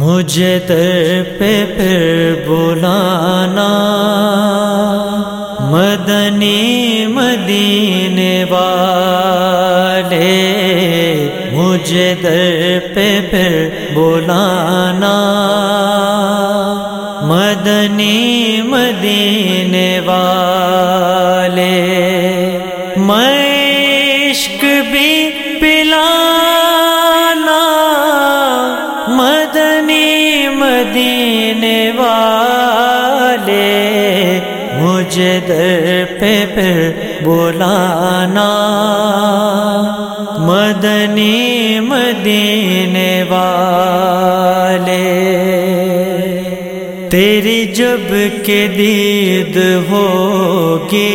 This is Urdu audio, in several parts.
مجھے در پہ پھر بلانا۔ مدنی مدینے والے، مجھے در پہ پھر بلانا۔ مدنی مدینے والے مدینے والے مجھے در پہ پھر بلانا۔ مدنی مدینے والے، تیری جب کے دید ہوگی،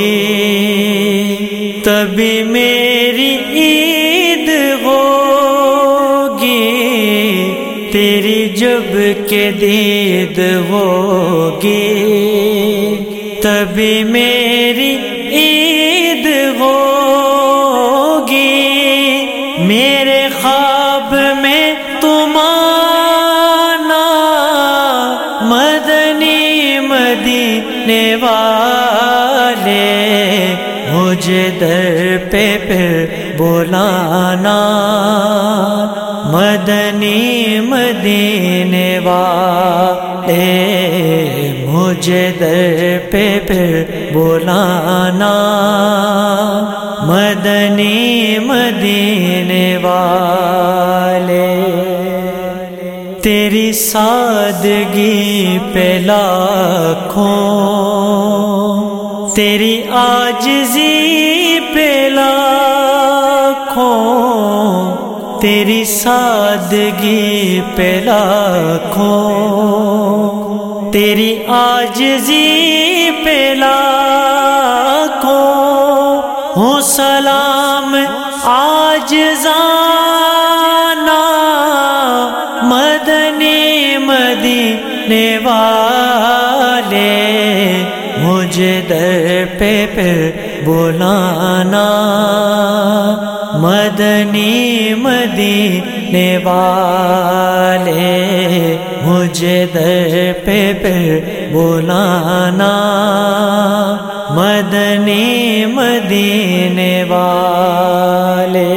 تبھی میری تیری جب کے دید ہوگی تبھی میری عید ہوگی میرے خواب میں تم آنا مدنی مدینے والے، مجھے در پہ پھر بلانا۔ مدنی مدینے والے، مجھے در پہ پھر بلانا۔ مدنی مدینے والے، تیری سادگی پہ لاکھوں، تیری آجزی پہ لاکھوں۔ تیری سادگی پہ لاکھوں، تیری آجزی پہ لاکھوں ہوں سلام آج زانا مدنی مدینے والے، مجھے در پہ پھر بلانا مدنی مدینے والے، مجھے در پہ پھر بلانا۔ مدنی مدینے والے،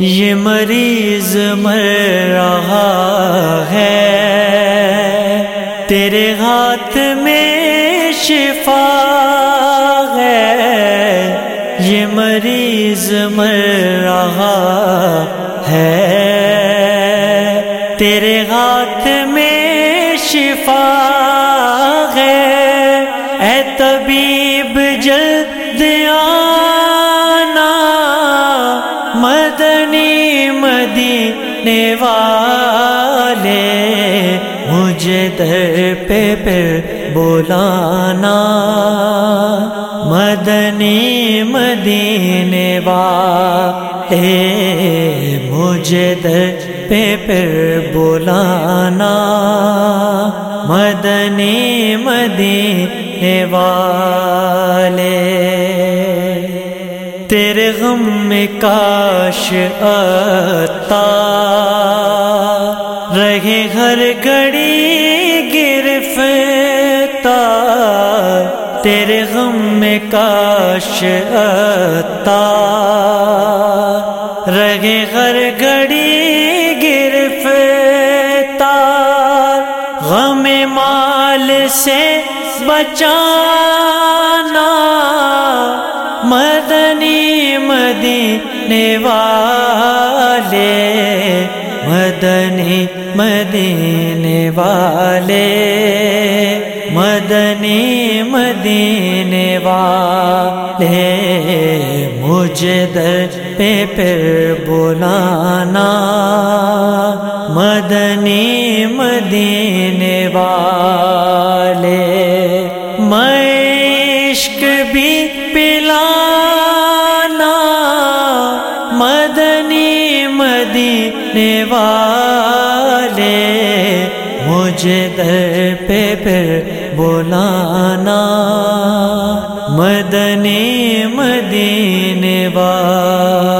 یہ مریض مر رہا ہے۔ تیرے ہاتھ میں شفا ہے، یہ مریض مر رہا ہے۔ تیرے ہاتھ میں شفا ہے۔ اے طبیب جلد آنا، مدنی مدینے والے، مجھے در پہ پھر بلانا۔ مدنی مدینے والے مجھے در پہ پھر بلانا مدنی مدینے والے تیرے غم میں کاش آتا رہے ہر گھڑی تیرے غم میں کاش آتا رہے ہر گھڑی گرفتا غم مال سے بچانا مدنی مدینے والے مدنی مدینے والے مدنی مجھے در پہ پھر بلانا۔ مدنی مدینے والے میں عشق بھی پلانا۔ مدنی مدینے والے، مجھے در پہ پھر بلانا۔ مدنے مدینے والا